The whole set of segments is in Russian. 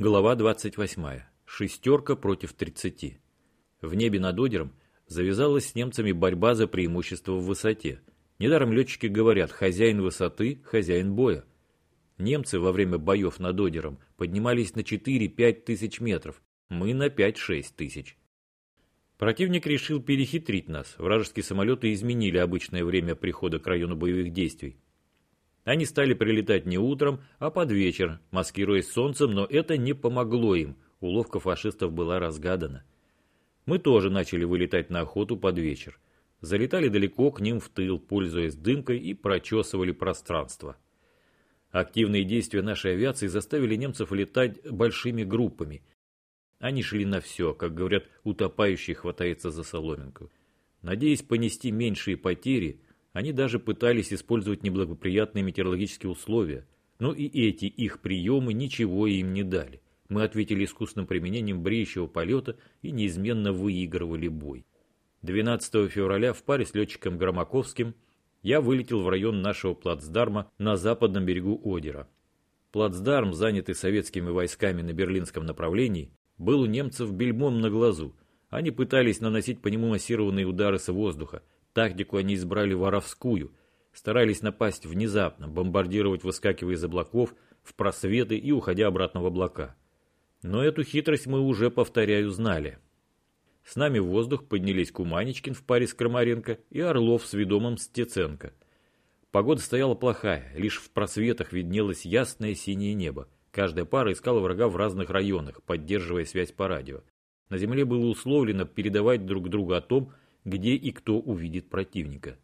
Глава 28. Шестерка против 30. В небе над Одером завязалась с немцами борьба за преимущество в высоте. Недаром летчики говорят «хозяин высоты, хозяин боя». Немцы во время боев над Одером поднимались на 4-5 тысяч метров, мы на 5-6 тысяч. Противник решил перехитрить нас. Вражеские самолеты изменили обычное время прихода к району боевых действий. Они стали прилетать не утром, а под вечер, маскируясь солнцем, но это не помогло им. Уловка фашистов была разгадана. Мы тоже начали вылетать на охоту под вечер. Залетали далеко к ним в тыл, пользуясь дымкой и прочесывали пространство. Активные действия нашей авиации заставили немцев летать большими группами. Они шли на все, как говорят, утопающий хватается за соломинку. Надеясь понести меньшие потери, они даже пытались использовать неблагоприятные метеорологические условия, но и эти их приемы ничего им не дали. Мы ответили искусным применением бреющего полета и неизменно выигрывали бой. 12 февраля в паре с летчиком Громаковским я вылетел в район нашего плацдарма на западном берегу Одера. Плацдарм, занятый советскими войсками на берлинском направлении, был у немцев бельмом на глазу. Они пытались наносить по нему массированные удары с воздуха, Тактику они избрали воровскую, старались напасть внезапно, бомбардировать, выскакивая из облаков, в просветы и уходя обратно в облака. Но эту хитрость мы уже, повторяю, знали. С нами в воздух поднялись Куманечкин в паре с Крамаренко и Орлов с ведомым Стеценко. Погода стояла плохая, лишь в просветах виднелось ясное синее небо. Каждая пара искала врага в разных районах, поддерживая связь по радио. На земле было условлено передавать друг другу о том, где и кто увидит противника.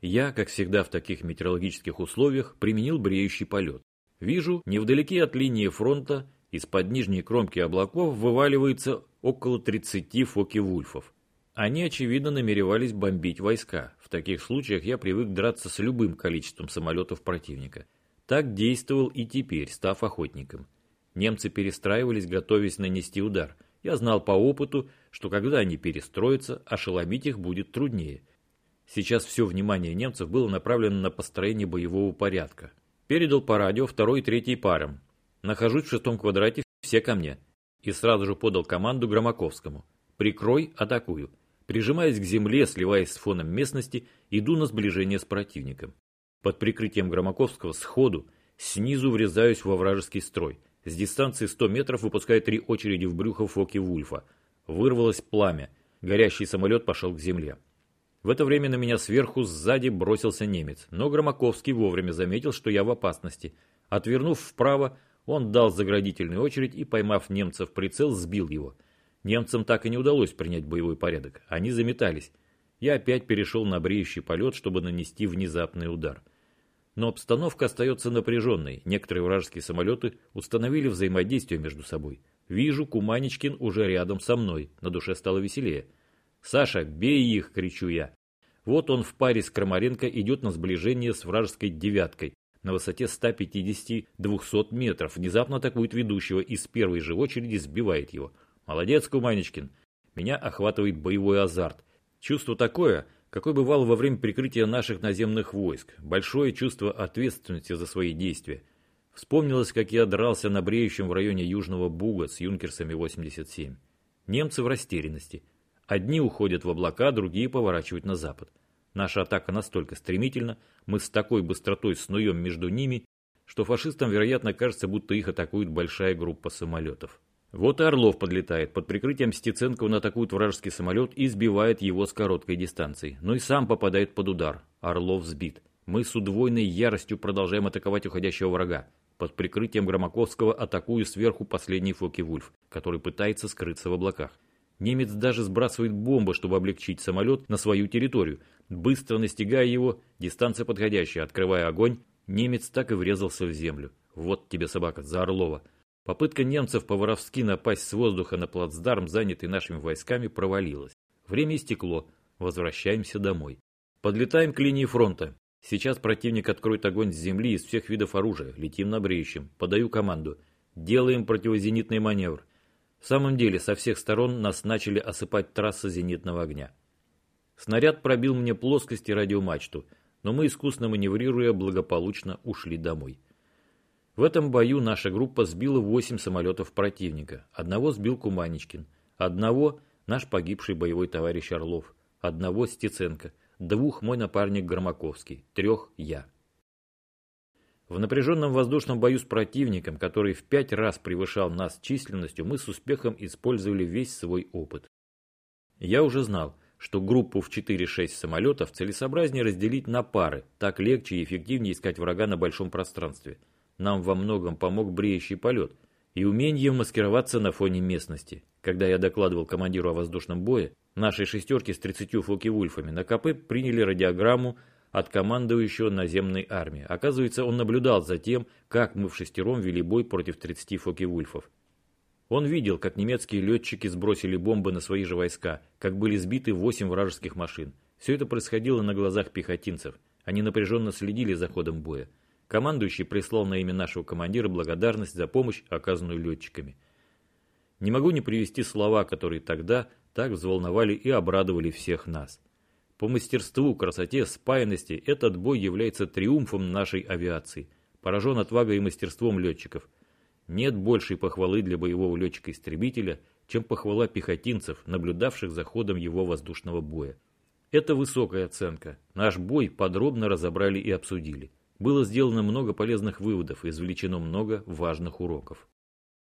Я, как всегда в таких метеорологических условиях, применил бреющий полет. Вижу, невдалеке от линии фронта, из-под нижней кромки облаков вываливается около 30 фоки-вульфов. Они, очевидно, намеревались бомбить войска. В таких случаях я привык драться с любым количеством самолетов противника. Так действовал и теперь, став охотником. Немцы перестраивались, готовясь нанести удар – я знал по опыту, что когда они перестроятся, ошеломить их будет труднее. Сейчас все внимание немцев было направлено на построение боевого порядка. Передал по радио второй и третий парам. Нахожусь в шестом квадрате, все ко мне. И сразу же подал команду Громаковскому. «Прикрой, атакую». Прижимаясь к земле, сливаясь с фоном местности, иду на сближение с противником. Под прикрытием Громаковского сходу снизу врезаюсь во вражеский строй – с дистанции 100 метров выпуская три очереди в брюхо Фоки Вульфа. Вырвалось пламя. Горящий самолет пошел к земле. В это время на меня сверху сзади бросился немец, но Громаковский вовремя заметил, что я в опасности. Отвернув вправо, он дал заградительную очередь и, поймав немца в прицел, сбил его. Немцам так и не удалось принять боевой порядок. Они заметались. Я опять перешел на бреющий полет, чтобы нанести внезапный удар. Но обстановка остается напряженной. Некоторые вражеские самолеты установили взаимодействие между собой. Вижу, Куманечкин уже рядом со мной. На душе стало веселее. «Саша, бей их!» – кричу я. Вот он в паре с Крамаренко идет на сближение с вражеской «девяткой». На высоте 150-200 метров внезапно атакует ведущего и с первой же очереди сбивает его. Молодец, Куманечкин. Меня охватывает боевой азарт. Чувство такое – какой бывал во время прикрытия наших наземных войск. Большое чувство ответственности за свои действия. Вспомнилось, как я дрался на бреющем в районе Южного Буга с юнкерсами 87. Немцы в растерянности. Одни уходят в облака, другие поворачивают на запад. Наша атака настолько стремительна, мы с такой быстротой снуем между ними, что фашистам, вероятно, кажется, будто их атакует большая группа самолетов. Вот и Орлов подлетает. Под прикрытием Стеценко он атакует вражеский самолет и сбивает его с короткой дистанции. Но и сам попадает под удар. Орлов сбит. Мы с удвоенной яростью продолжаем атаковать уходящего врага. Под прикрытием Громаковского атакую сверху последний Фоки-Вульф, который пытается скрыться в облаках. Немец даже сбрасывает бомбы, чтобы облегчить самолет на свою территорию. Быстро настигая его, дистанция подходящая, открывая огонь, немец так и врезался в землю. Вот тебе собака, за Орлова. Попытка немцев по-воровски напасть с воздуха на плацдарм, занятый нашими войсками, провалилась. Время истекло. Возвращаемся домой. Подлетаем к линии фронта. Сейчас противник откроет огонь с земли из всех видов оружия. Летим на бреющем. Подаю команду. Делаем противозенитный маневр. В самом деле, со всех сторон нас начали осыпать трассы зенитного огня. Снаряд пробил мне плоскость радиомачту, но мы, искусно маневрируя, благополучно ушли домой. В этом бою наша группа сбила 8 самолетов противника. Одного сбил Куманечкин, одного наш погибший боевой товарищ Орлов, одного Стеценко, двух мой напарник Громаковский, трех я. В напряженном воздушном бою с противником, который в пять раз превышал нас численностью, мы с успехом использовали весь свой опыт. Я уже знал, что группу в 4-6 самолетов целесообразнее разделить на пары, так легче и эффективнее искать врага на большом пространстве. Нам во многом помог бреющий полет и умение маскироваться на фоне местности. Когда я докладывал командиру о воздушном бое, нашей шестерки с 30 фоки-вульфами на КП приняли радиограмму от командующего наземной армии. Оказывается, он наблюдал за тем, как мы в шестером вели бой против 30 фоки-вульфов. Он видел, как немецкие летчики сбросили бомбы на свои же войска, как были сбиты 8 вражеских машин. Все это происходило на глазах пехотинцев. Они напряженно следили за ходом боя. Командующий прислал на имя нашего командира благодарность за помощь, оказанную летчиками. Не могу не привести слова, которые тогда так взволновали и обрадовали всех нас. По мастерству, красоте, спаянности этот бой является триумфом нашей авиации. Поражен отвагой и мастерством летчиков. Нет большей похвалы для боевого летчика-истребителя, чем похвала пехотинцев, наблюдавших за ходом его воздушного боя. Это высокая оценка. Наш бой подробно разобрали и обсудили. Было сделано много полезных выводов и извлечено много важных уроков.